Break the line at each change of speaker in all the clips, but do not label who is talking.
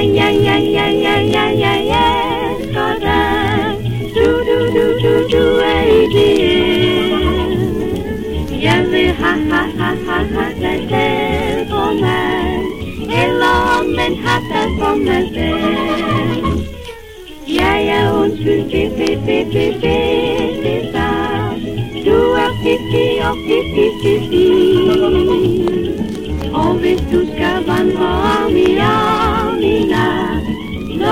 Yeah, yeah, yeah, yeah, yeah, yeah, yeah, yeah, yeah, skåda. Du, du, du, du, du är idén. Jag vill ha, ha, ha, ha, ha dig där på mig. Eller om en hatta på mig själv. Ja, ja, und fi, fi, fi, fi, fi, fi, fi, sa. Du är fiffig och fiffig, fiffig.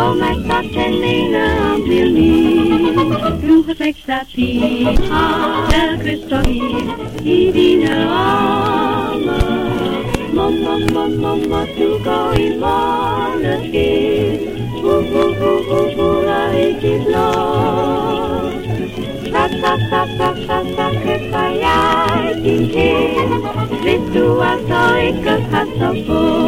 Romans dat zijn lenen weer niet. Vroeger slechts dat hier, der Christus hier, die dienen allen. Mom, mom, mom, mom, wat toe go in mannen hier. Woe, woe, woe, woe, woe, la ik is los. Sa, sa, sa, sa, sa, sa, krepa jij die heer. Wist u wat ik het had zo voor.